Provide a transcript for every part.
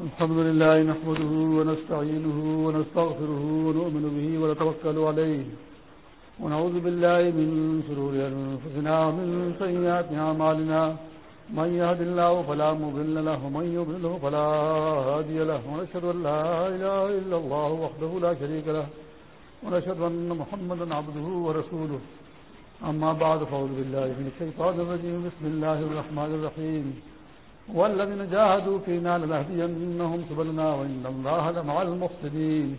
الحمد لله نحمده ونستعينه ونستغفره ونؤمن به ونتوكل عليه ونعوذ بالله من شرور أنفسنا ومن سيئات عمالنا من يهد الله فلا مضل له ومن يضلله فلا هادي له ونشهد أن لا إله إلا الله وحده لا شريك له ونشهد أن محمدا عبده ورسوله أما بعد فأعوذ بالله من الشيطان الرجيم بسم الله الرحمن الرحيم والذين جاهدوا فينا لنهدينهم سبلنا وإن الله لمع المحسنين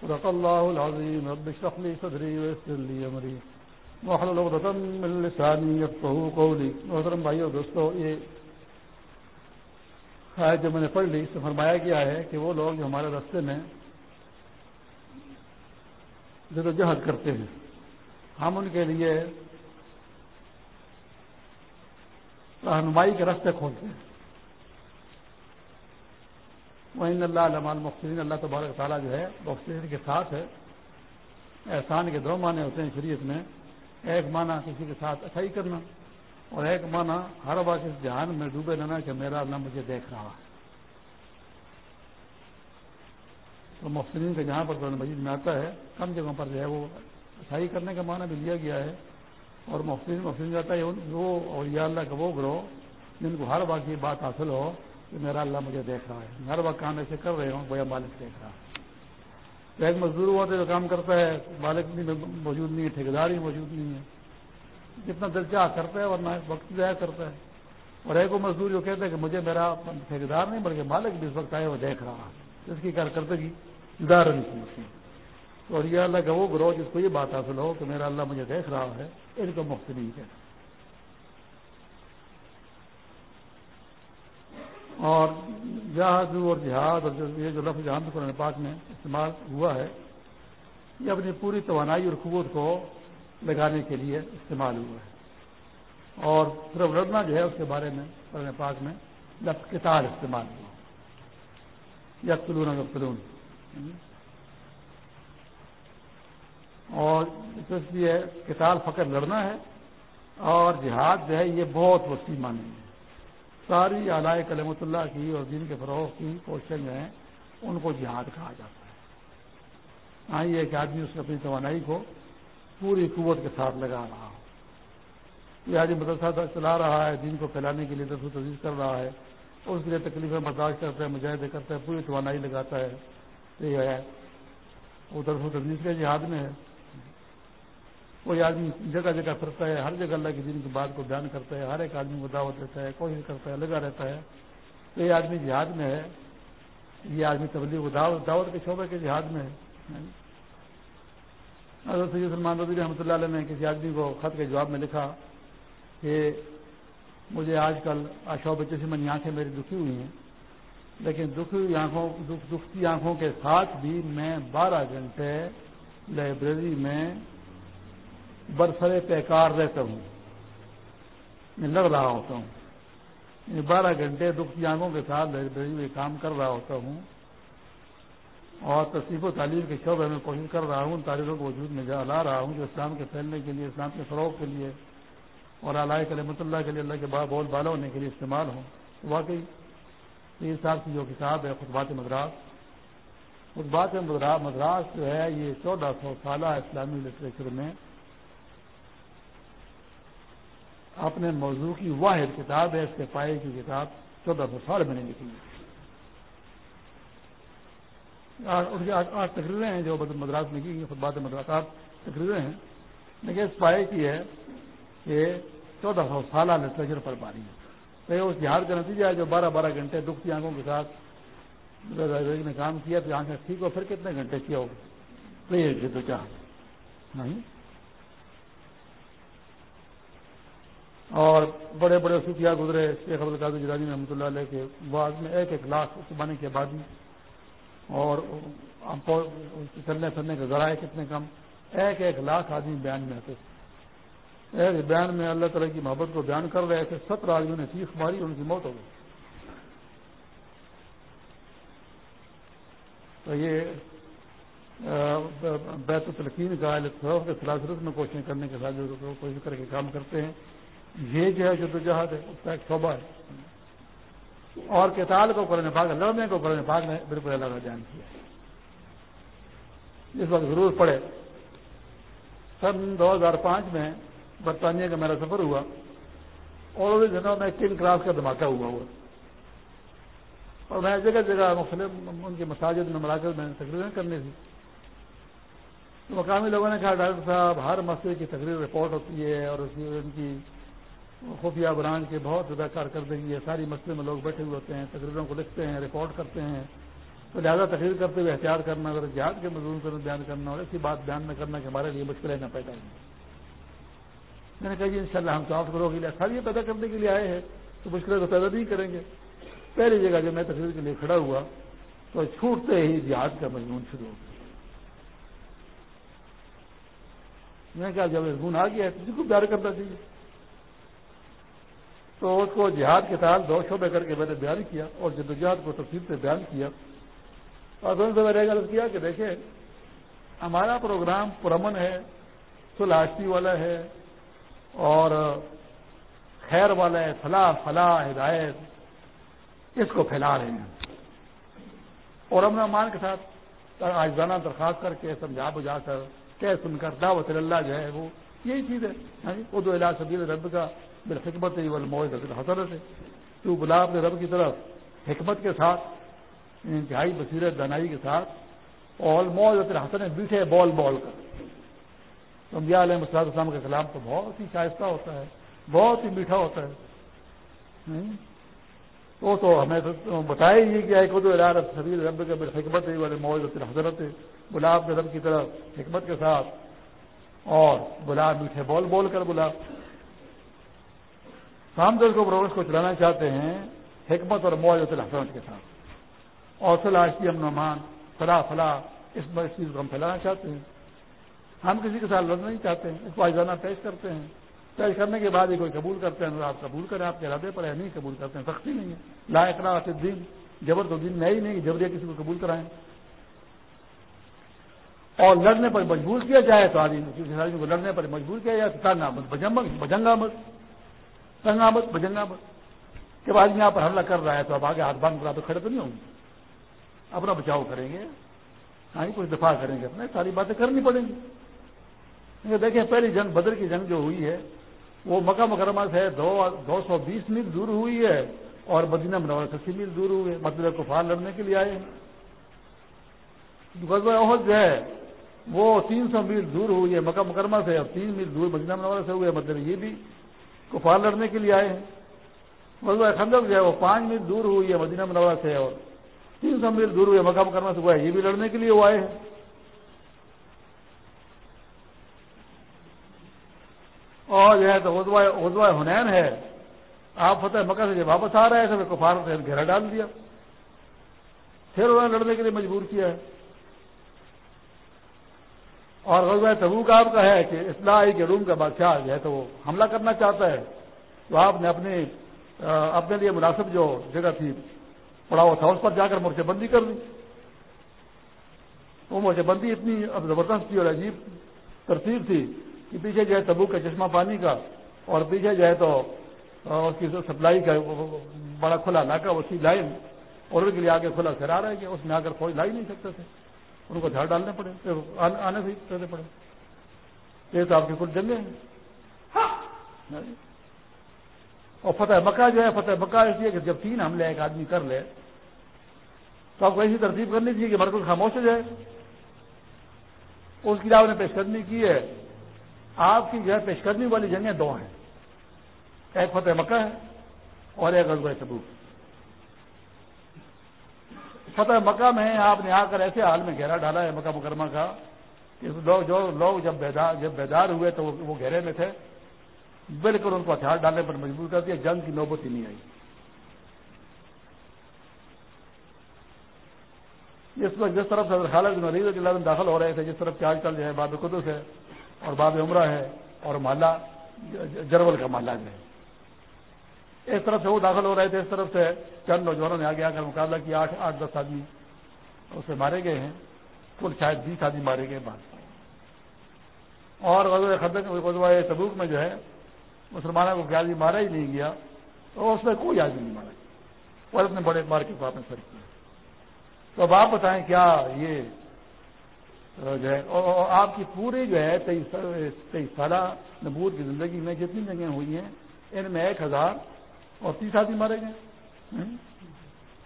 صدق الله العظيم. رب اشرح لي صدري ويسر لي أمري. واحلل عقدة من لساني يفقهوا قولي. محترم بھائیو، دوستو، یہ آیت جو میں نے پڑھ لی، اس میں فرمایا گیا ہے کہ وہ لوگ جو ہمارے راستے میں جدوجہد کرتے ہیں، ہم ان کے لیے رہنمائی کے راستے کھولتے ہیں۔ وہ اللہ علام المختین اللہ تبارک تعالیٰ جو ہے مختلف کے ساتھ ہے۔ احسان کے دو معنی ہوتے ہیں شریعت میں۔ ایک معنی کسی کے ساتھ اچھائی کرنا اور ایک معنی ہر وقت اس جہان میں ڈوبے رہنا کہ میرا اللہ مجھے دیکھ رہا ہے۔ تو مختلف کے جہاں پر قرآن مجید میں آتا ہے، کم جگہوں پر جو ہے وہ اچھائی کرنے کا معنی بھی لیا گیا ہے۔ اور مختلف مختلف جاتا ہے، وہ اور یا اللہ کا وہ گروہ جن کو ہر وقت یہ بات حاصل ہو کہ میرا اللہ مجھے دیکھ رہا ہے۔ ہر وقت کام ایسے کر رہے ہوں بھیا مالک دیکھ رہا ہے تو ایک مزدور ہوا تو جو کام کرتا ہے، مالک بھی موجود نہیں ہے ٹھیکیدار ہی موجود نہیں ہے۔ جتنا دلچا کرتا ہے، ورنہ وقت ضائع کرتا ہے۔ اور ایک وہ مزدور جو کہتا ہے کہ مجھے میرا ٹھیکیدار نہیں، بلکہ مالک بھی اس وقت آئے وہ دیکھ رہا ہے۔ اس کی کارکردگی دار کی اور یہ اللہ کا وہ گروہ جس کو یہ بات حاصل ہو کہ میرا اللہ مجھے دیکھ رہا ہے، ان کو مفت نہیں ہے اور جہاد اور جہاد اور یہ جو لفظ جہاں قرآن پاک میں استعمال ہوا ہے، یہ اپنی پوری توانائی اور قوت کو لگانے کے لیے استعمال ہوا ہے۔ اور صرف لڑنا جو ہے، اس کے بارے میں قرآن پاک میں لفظ کتاب استعمال ہوا۔ یا فلون فلون اور اس لیے کتاب فقر لڑنا ہے اور جہاد جو ہے، یہ بہت وسیع مانی ہے۔ ساری اعلی کلمت اللہ کی اور دین کے فروغ کی کوششیں جو ہیں، ان کو جہاد کہا جاتا ہے۔ ہاں یہ ایک آدمی اس اپنی توانائی کو پوری قوت کے ساتھ لگا رہا ہو۔ یہ آدمی مدرسہ چلا رہا ہے، دین کو پھیلانے کے لیے درس و تجویز کر رہا ہے اس کے لیے تکلیفیں برداشت کرتا ہے، مجاہدے کرتا ہے، پوری توانائی لگاتا ہے۔ یہ ہے، وہ درس و تجویز کے جہاد میں ہے۔ کوئی آدمی جگہ جگہ پھرتا ہے، ہر جگہ اللہ کے دن کی بات کو بیان کرتا ہے، ہر ایک آدمی کو دعوت دیتا ہے، کوشش کرتا ہے، لگا رہتا ہے۔ تو یہ آدمی جہاد میں ہے۔ یہ آدمی تبلیغ دعوت دعوت کے شعبے کے جہاد میں ہے۔ حضرت سید سلمان رضی رحمۃ اللہ علیہ نے کسی آدمی کو خط کے جواب میں لکھا کہ مجھے آج کل شعبے جیسے من آنکھیں میری دکھی ہوئی ہیں، لیکن دکھی آنکھوں دکھتی آنکھوں کے ساتھ بھی میں بارہ گھنٹے لائبریری میں برسرے پیکار رہتا ہوں۔ میں لڑ رہا ہوتا ہوں۔ بارہ گھنٹے دکھتی آنکھوں کے ساتھ لائبریری میں کام کر رہا ہوتا ہوں۔ اور تصیف و تعلیم کے شعبے میں کوشش کر رہا ہوں ان تاریخوں کو وجود میں لا رہا ہوں، جو اسلام کے پھیلنے کے لیے، اسلام کے فروغ کے لیے، اور علائے کلمت اللہ کے لیے، اللہ کے بعد بول بالا ہونے کے لیے استعمال ہوں۔ واقعی تین سال کی جو کتاب ہے، خطبات مدراس۔ خطبات مدراس جو ہے، یہ چودہ سو سالہ اسلامی لٹریچر میں اپنے موضوع کی واحد کتاب ہے، اس کے پائے کی کتاب چودہ سو سال میں نے لکھی آٹھ تقریریں ہیں جو مدراس میں کی خطبات مدراسات تقریریں ہیں۔ لیکن اس پائے کی ہے کہ چودہ سو سالہ لٹریچر پر پانی ہے۔ تو اس جہاد کا نتیجہ ہے جو بارہ بارہ گھنٹے دکھتی آنکھوں کے ساتھ نے کام کیا تو آنکھیں ٹھیک ہو، پھر کتنے گھنٹے کیا ہوگا؟ تو یہ جد نہیں؟ اور بڑے بڑے صوفیہ گزرے، شیخ عبدالقادر جرانی رحمۃ اللہ علیہ کے بعد میں ایک ایک لاکھ زمانے کی آبادی اور چلنے پھرنے کے ذرائع کتنے کم۔ ایک ایک لاکھ آدمی بیان میں آتے تھے ایک بیان میں اللہ تعالیٰ کی محبت کو بیان کر رہے تھے سترہ آدمیوں نے سیخ ماری، ان کی موت ہو گئی۔ تو یہ بیت التلقین کا کے سلاسلت میں کوششیں کرنے کے ساتھ جو کوشش کر کے کام کرتے ہیں۔ یہ جو ہے جدوجہد ہے، اس کا ایک شعبہ ہے۔ اور کتال کو قرآن پاک لڑنے کو قرآن پاک نے بالکل الگ بیان کیا جس وقت ضرور پڑے سن دو ہزار پانچ میں برطانیہ کا میرا سفر ہوا اور ان دنوں میں کنگ کراس کا دھماکہ ہوا ہوا۔ اور میں جگہ جگہ مختلف، ان کی مساجد میں مراکز میں تقریریں کرنی تھی۔ تو مقامی لوگوں نے کہا، ڈاکٹر صاحب، ہر مسئلے کی تقریر رپورٹ ہوتی ہے اور اس کی ان کی خفیہ برانچ کے بہت زیادہ کارکردگی ہے ساری مسئلے میں لوگ بیٹھے ہوئے ہوتے ہیں، تقریروں کو لکھتے ہیں رپورٹ کرتے ہیں۔ تو لہٰذا تقریر کرتے ہوئے احتیاط کرنا، اگر جہاد کے مضمون سے بیان کرنا اور ایسی بات بیان میں کرنا کہ ہمارے لیے مشکلیں نہ پیدا ہوں۔ میں نے کہا جی ان شاء اللہ ہم تو کرو گے ساری پیدا کرنے کے لیے آئے ہیں، تو مشکلیں تو پیدا نہیں کریں گے۔ پہلی جگہ جب میں تقریر کے لیے کھڑا ہوا، تو چھوٹتے ہی جہاد کا مضمون شروع ہو گیا۔ میں نے کہا جب گن آ گیا ہے، تو کو پیار کرنا چاہیے۔ تو اس کو جہاد کے تحت دو شعبے کر کے میں نے بیان کیا اور جدوجہد کو تفصیل سے بیان کیا۔ اور دونوں سے میں نے غلط کیا کہ دیکھیں، ہمارا پروگرام پرامن ہے سلاشتی والا ہے اور خیر والا ہے فلاح فلاح ہدایت اس کو پھیلا رہے ہیں۔ اور امن امان کے ساتھ آجزانہ درخواست کر کے سمجھا بجھا کر، کہہ سن کر دعوت اللہ جو ہے وہ یہی چیز ہے۔ یعنی اردو علاج سبیل رب کا بالحکمت حسرت ہے تو گلاب اپنے رب کی طرف حکمت کے ساتھ، انتہائی بصیرت دنائی کے ساتھ اور موج حسن بیٹھے بال بال کر۔ تو انبیاء علیہ مسلط اسلام کا کلام تو بہت ہی شائستہ ہوتا ہے، بہت ہی میٹھا ہوتا ہے۔ وہ تو ہمیں بتایا ہی کہ ایک اردو سبیر رب کا حکمت ہے والے موج حضرت ہے گلاب کے رب کی طرف حکمت کے ساتھ اور گلاب میٹھے بول بول کر، بلا ہم دل کو پروگرس کو چلانا چاہتے ہیں حکمت اور موج حسنت کے ساتھ۔ اور سلاشتی امن امان فلاح فلاح، اس چیز کو ہم پھیلانا چاہتے ہیں۔ ہم کسی کے ساتھ لڑنا نہیں چاہتے ہیں، اس کو آجانہ پیش کرتے ہیں۔ پیش کرنے کے بعد ہی کوئی قبول کرتے ہیں آپ قبول کریں، آپ کے ارادے پر ہے نہیں قبول کرتے ہیں، سختی نہیں ہے۔ لا اقرا دین جبر تو دین میں ہی نہیں جبریہ کسی کو قبول کرائیں۔ اور لڑنے پر مجبور کیا جائے تو آدمی، کسی کو لڑنے پر مجبور کیا جائے تو تنگ آمد۔ بجنگ آمد تنگ جب آدمی یہاں پر حملہ کر رہا ہے تو اب آگے ہاتھ باندھ کر کھڑے تو نہیں ہوں گے۔ اپنا بچاؤ کریں گے۔ ہاں کچھ دفاع کریں گے۔ اپنے ساری باتیں کرنی پڑیں گی۔ دیکھیں، پہلی جنگ بدر کی جنگ جو ہوئی ہے، وہ مکہ مکرمہ سے دو سو بیس میل دور ہوئی ہے اور مدینہ منور ستر میل دور ہوئے مطلب کفار لڑنے کے لیے آئے ہیں۔ عہد جو ہے، وہ تین سو میل دور ہوئی ہے مکہ مکرمہ سے اب تین میل دور مدینہ منورہ سے ہوئے مطلب یہ بھی کفار لڑنے کے لیے آئے ہیں۔ مطلب خندق جو ہے، وہ پانچ میل دور ہوئی ہے، مدینہ منورہ سے اور تین سو میل دور ہوئے مکہ مکرمہ سے۔ ہوا ہے، یہ بھی لڑنے کے لیے وہ آئے ہیں۔ اور جو ہے تو ادوا ہنین ہے۔ آپ فتح مکہ سے جب واپس آ رہے ہیں، تو کفار سے گھیرا ڈال دیا۔ پھر انہوں نے لڑنے کے لیے مجبور کیا ہے۔ اور غزوہ تبوک آپ کا ہے کہ اصلاح کے روم کا بادشاہ جو ہے تو وہ حملہ کرنا چاہتا ہے۔ تو آپ نے اپنے اپنے لیے مناسب جو جگہ تھی پڑا ہوا تھا، اس پر جا کر مورچے بندی کر دی۔ وہ مورچے بندی اتنی اب زبردست تھی اور عجیب ترتیب تھی کہ پیچھے جو ہے تبو کا چشمہ پانی کا اور پیچھے جو ہے تو اس کی سپلائی کا بڑا کھلا علاقہ اس لائن اور ان کے لیے آگے کھلا سرا رہا ہے کہ اس میں آ کر فوج لا ہی نہیں سکتے تھے ان کو جھاڑ ڈالنے پڑے آنے سے کرنے پڑے۔ یہ تو آپ کی کچھ جنگیں ہیں۔ اور فتح مکہ جو ہے، فتح مکہ ایسی ہے کہ جب تین حملے ایک آدمی کر لے، تو آپ کو ایسی ترتیب کرنی چاہیے کہ مرکز خاموش ہو جائے۔ اس کی آپ نے پیش قدمی کی ہے۔ آپ کی جو ہے، پیش قدمی والی جنگیں دو ہیں۔ ایک فتح مکہ ہے اور ایک ازب سبوک فتح مکہ میں آپ نے آ کر ایسے حال میں گہرا ڈالا ہے مکہ مکرمہ کا کہ لوگ جو لوگ جب بیدار جب بیدار ہوئے تو وہ گہرے میں تھے۔ بالکل ان کو ہتھیار ڈالنے پر مجبور کر دیا، جنگ کی نوبت ہی نہیں آئی۔ جس وقت جس طرف سے خالد مریض کے لازم داخل ہو رہے تھے، جس طرف آج کل جو ہے باب قدس ہے اور باب عمرہ ہے اور مالا جرول کا مالا جو ہے۔ اس طرف سے وہ داخل ہو رہے تھے، اس طرف سے چند نوجوانوں نے آگے آ کر مقابلہ کیا، آٹھ آٹھ دس آدمی اسے مارے گئے ہیں۔ کل شاید بیس آدمی مارے گئے بعد۔ اور غزوہ تبوک میں جو ہے، مسلمانوں کو آدمی مارا ہی نہیں گیا تو اس میں کوئی آدمی نہیں مارا۔ اور اتنے بڑے مار کے واپس سر کیا۔ تو اب آپ بتائیں کیا یہ جو ہے اور آپ کی پوری جو ہے، تیئیس سالہ نبوت کی زندگی میں جتنی جگہیں ہوئی ہیں، ان میں ایک ہزار اور تیس آدمی مارے گئے۔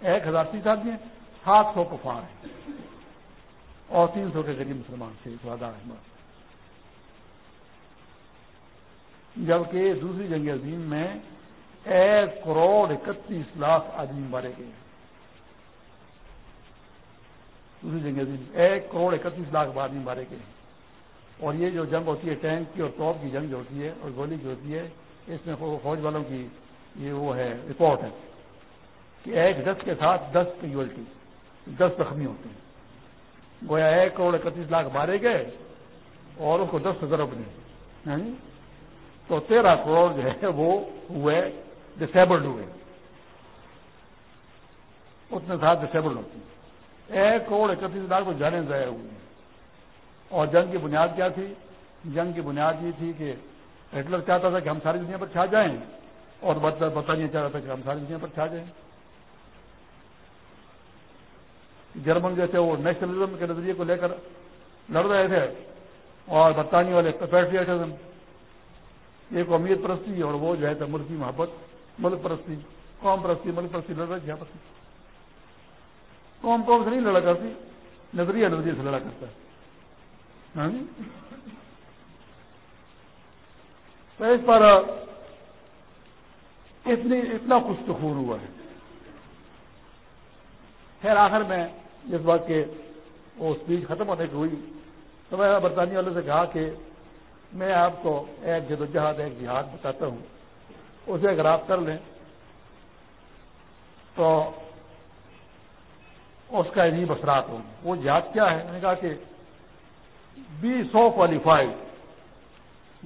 ایک ہزار تیس آدمی ہیں، سات سو کفار ہیں۔ اور تین سو کے قریب مسلمان تھے احمد جبکہ دوسری جنگ عظیم میں ایک کروڑ اکتیس لاکھ آدمی مارے گئے۔ دوسری جنگ عظیم ایک کروڑ اکتیس لاکھ آدمی مارے گئے۔ اور یہ جو جنگ ہوتی ہے، ٹینک کی اور توپ کی جنگ جو ہوتی ہے اور گولی جو ہوتی ہے، اس میں فوج والوں کی یہ وہ ہے رپورٹ ہے کہ ایک دس کے ساتھ دس کیجویلٹی دس زخمی ہوتے ہیں۔ گویا ایک کروڑ اکتیس لاکھ مارے گئے اور اس کو دس ضرب نہیں۔ ہاں جی؟ تو تیرہ کروڑ جو ہے وہ ہوئے ڈسیبلڈ ہوئے۔ اتنے ساتھ ڈسیبلڈ ہوتے ہیں۔ ایک کروڑ اکتیس لاکھ کو جانے ضائع ہوئے ہیں۔ اور جنگ کی بنیاد کیا تھی؟ جنگ کی بنیاد یہ تھی کہ ہٹلر چاہتا تھا کہ ہم ساری دنیا پر چھا جائیں۔ اور برطانیہ چاہتا تھا کہ ہم ساری دنیا پر چھا جائیں۔ جرمن جو تھے وہ نیشنلزم کے نظریے کو لے کر لڑ رہے تھے اور برطانیہ والے پیٹریٹزم ایک امیر پرستی اور وہ جو ہے تو ملکی محبت، ملک پرستی، قوم پرستی، ملک پرستی لڑ رہے تھے قوم قوم سے نہیں لڑا کرتی، نظریہ نظریے سے لڑا کرتا۔ ہے تو اس پر اتنی اتنا کچھ تو خون ہوا ہے۔ خیر، آخر میں جس بات کے وہ اسپیچ ختم ہونے کی ہوئی، تو میں برطانیہ والے سے کہا کہ میں آپ کو ایک جدوجہد، ایک جہاد بتاتا ہوں۔ اسے اگر آپ کر لیں، تو اس کا عجیب اثرات ہوں۔ وہ جہاد کیا ہے؟ میں نے کہا کہ be so qualified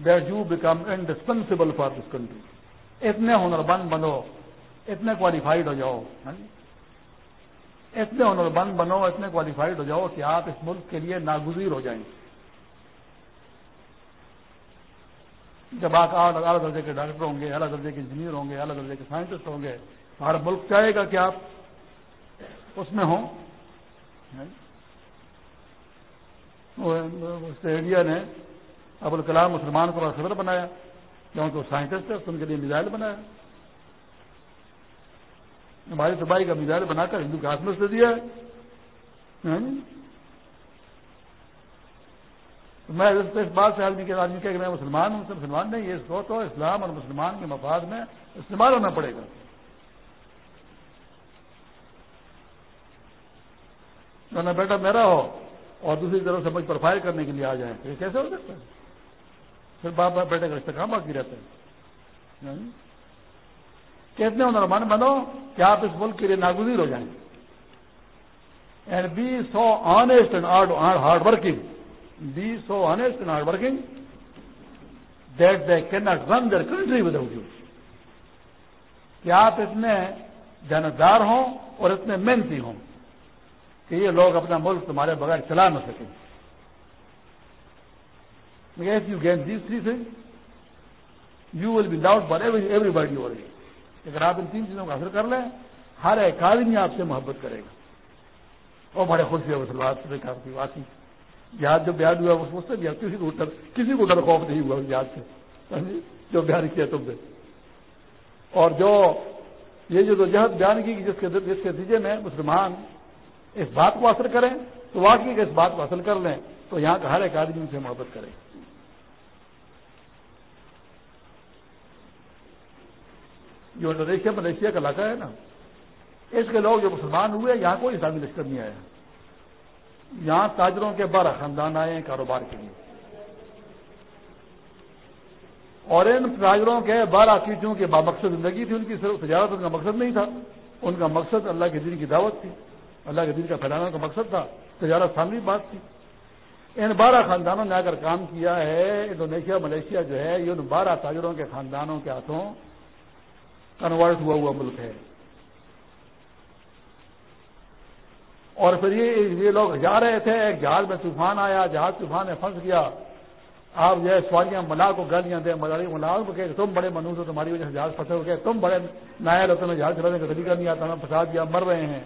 that you become indispensable for this country اتنے ہنر بند بنو، اتنے کوالیفائڈ ہو جاؤ ہاں جی؟ اتنے ہنر بند بنو، اتنے کوالیفائڈ ہو جاؤ کہ آپ اس ملک کے لیے ناگزیر ہو جائیں۔ جب آپ اعلیٰ درجے کے ڈاکٹر ہوں گے، اعلیٰ درجے کے انجینئر ہوں گے، اعلیٰ درجے کے سائنٹسٹ ہوں گے، تو ہر ملک چاہے گا کہ آپ اس میں ہوں۔ ہاں جی؟ انڈیا نے ابو الکلام مسلمان کو صدر بنایا۔ کیونکہ وہ سائنٹسٹ ہے ان کے لیے میزائل بنایا۔ ہماری تباہی کا میزائل بنا کر ہندو کے ہاتھ میں سے دیا ہے۔ ہاں جی۔ میں اس بات سے آدمی کے آدمی کہ میں مسلمان ہوں، مسلمان نہیں، یہ سو تو اسلام اور مسلمان کے مفاد میں استعمال ہونا پڑے گا۔ بیٹا میرا ہو اور دوسری طرف سے مجھ پر فائر کرنے کے لیے آ جائیں، تو یہ کیسے ہو سکتا ہے؟ پھر باپ باپ بیٹے کا استحکام باقی رہتا ہے کتنے ہو نرمان بنو، کہ آپ اس ملک کے لیے ناگزیر ہو جائیں۔ And be so honest and hard working be so honest and hard working that they can not run the country without you کہ آپ اتنے جاندار ہوں اور اتنے محنتی ہوں کہ یہ لوگ اپنا ملک تمہارے بغیر چلا نہ سکیں۔ You gain these three thing you will be loved for everybody ہو رہی اگر آپ ان تین چیزوں کو حاصل کر لیں، ہر ایک آدمی آپ سے محبت کرے گا۔ اور بڑے خوش ہوئے کی واقعی یاد جو بیان ہوا اس سے بھی کسی کو ڈر، کسی کو ڈر خوف نہیں ہوا اس سے۔ ہاں جی؟ جو بیان کیا تم نے۔ اور جو یہ جو جہد بیان کی جس کے جس کے نتیجے میں مسلمان اس بات کو اثر کریں، تو واقعی کہ اس بات کو حاصل کر لیں، تو یہاں کا ہر ایک آدمی ان سے محبت کرے۔ جو انڈونیشیا ملیشیا کا علاقہ ہے نا، اس کے لوگ جو مسلمان ہوئے، یہاں کوئی اسلامی لشکر نہیں آیا۔ یہاں تاجروں کے بارہ خاندان آئے ہیں کاروبار کے لیے۔ اور ان تاجروں کے بارہ کیچوں کے بامقصد زندگی تھی، ان کی صرف تجارت، ان کا مقصد نہیں تھا۔ ان کا مقصد اللہ کے دن کی دعوت تھی۔ اللہ کے دن کا پھیلانا کا مقصد تھا۔ تجارت سامنے بات تھی۔ ان بارہ خاندانوں نے آ کر کام کیا ہے، انڈونیشیا، ملیشیا جو ہے، یہ ان بارہ تاجروں کے خاندانوں کے ہاتھوں کنورٹ ہوا ہوا ملک ہے۔ اور پھر یہ لوگ جا رہے تھے، ایک جہاز میں طوفان آیا، جہاز طوفان میں پھنس گیا۔ آپ جو ہے سواریاں ملا کو گالیاں دیں ملا کو کہ تم بڑے منوس ہو، تمہاری وجہ سے جہاز پھنسے ہو گئے تم بڑے نائر ہو، تمہیں جہاز چلانے کا طریقہ نہیں آتا ہمیں پھنسا دیا مر رہے ہیں۔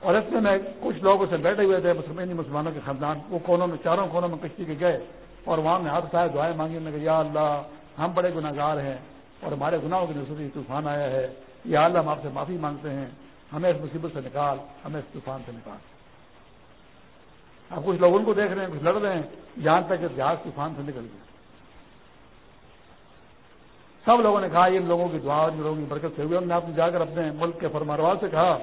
اور اتنے میں کچھ لوگ اسے بیٹھے ہوئے تھے مسلمان مسلمانوں کے خاندان۔ وہ کونوں میں چاروں کونوں میں کشتی کے گئے اور وہاں میں ہاتھ صاحب دعائیں مانگی نے کہ یا اللہ، ہم بڑے گناہ گار ہیں۔ اور ہمارے گناہوں کی نسبت طوفان آیا ہے۔ یا اللہ ہم آپ سے معافی مانگتے ہیں۔ ہمیں اس مصیبت سے نکال، ہمیں اس طوفان سے نکال۔ اب کچھ لوگ ان کو دیکھ رہے ہیں، کچھ لڑ رہے ہیں جہاں تک کہ جہاز طوفان سے نکل گیا۔ سب لوگوں نے کہا، ان لوگوں کی دعا اور لوگوں کی برکت سے ہوئی۔ ہم نے آپ نے جا کر اپنے ملک کے فرماروال سے کہا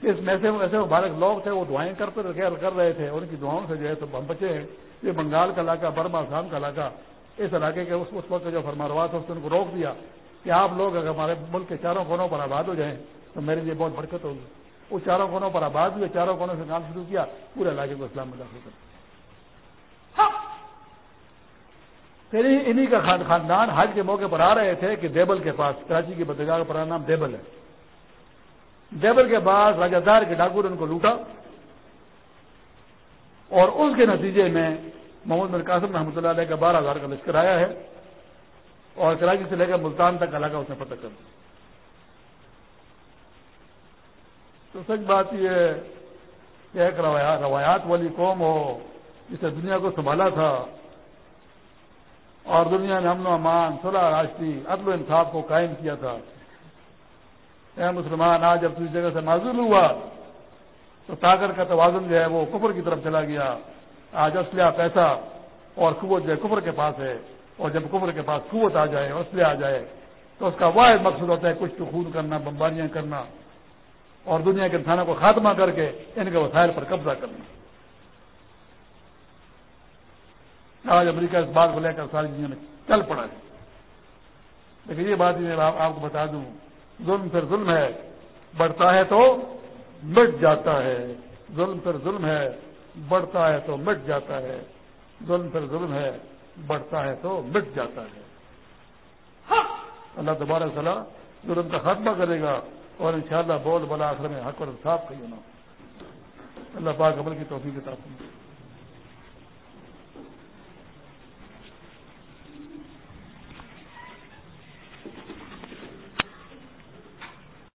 کہ اس میں سے ایسے مبارک لوگ تھے، وہ دعائیں کرتے کر رہے تھے۔ ان کی دعاؤں سے جو ہے تو ہم بچے ہیں۔ یہ بنگال کا علاقہ، برما آسام کا علاقہ اس علاقے کے اس وقت جو فرماروا تھا اس نے ان کو روک دیا کہ آپ لوگ اگر ہمارے ملک کے چاروں کونوں پر آباد ہو جائیں تو میرے لیے بہت برکت ہوگی۔ وہ چاروں کونوں پر آباد ہوئے چاروں کونوں سے کام شروع کیا پورے علاقے کو اسلام میں داخل کر پھر انہی کا خاندان حج کے موقع پر آ رہے تھے کہ دیبل کے پاس کراچی کی بدگاہ کا پرانا نام دیبل ہے۔ دیبل کے بعد راجا دار کے ڈاکو نے ان کو لوٹا اور اس کے نتیجے میں محمد بن قاسم رحمۃ اللہ علیہ کا بارہ ہزار کا لشکر آیا ہے اور کراچی سے لے کر ملتان تک علاقہ اس نے پتہ کر دیا۔ تو سچ بات یہ کہ ایک روایات والی قوم ہو، جسے دنیا کو سنبھالا تھا۔ اور دنیا میں امن و امان صلاح راشٹری عدل و انصاف کو قائم کیا تھا۔ اے مسلمان، آج جب کسی جگہ سے معذول ہوا۔ تو طاقت کا توازن جو ہے وہ کفر کی طرف چلا گیا۔ آج اسلحہ پیسہ اور قوت جو کفر کے پاس ہے، اور جب کفر کے پاس قوت آ جائے اسلحہ آ جائے تو اس کا واحد مقصد ہوتا ہے کچھ تو خود کرنا، بمباریاں کرنا، اور دنیا کے انسانوں کو خاتمہ کر کے ان کے وسائل پر قبضہ کرنا۔ آج امریکہ اس بات کو لے کر ساری دنیا میں چل پڑا ہے۔ لیکن یہ بات میں آپ کو بتا دوں، ظلم پھر ظلم ہے، بڑھتا ہے تو مٹ جاتا ہے۔ ظلم پھر ظلم ہے۔ بڑھتا ہے تو مٹ جاتا ہے۔ ظلم پھر ظلم ہے بڑھتا ہے تو مٹ جاتا ہے۔ اللہ دوبارہ صلاح ظلم کا خاتمہ کرے گا اور انشاءاللہ بول بلا آخر میں حق اور صاف کہیے نا اللہ پاک عمل کی توفیق کتاب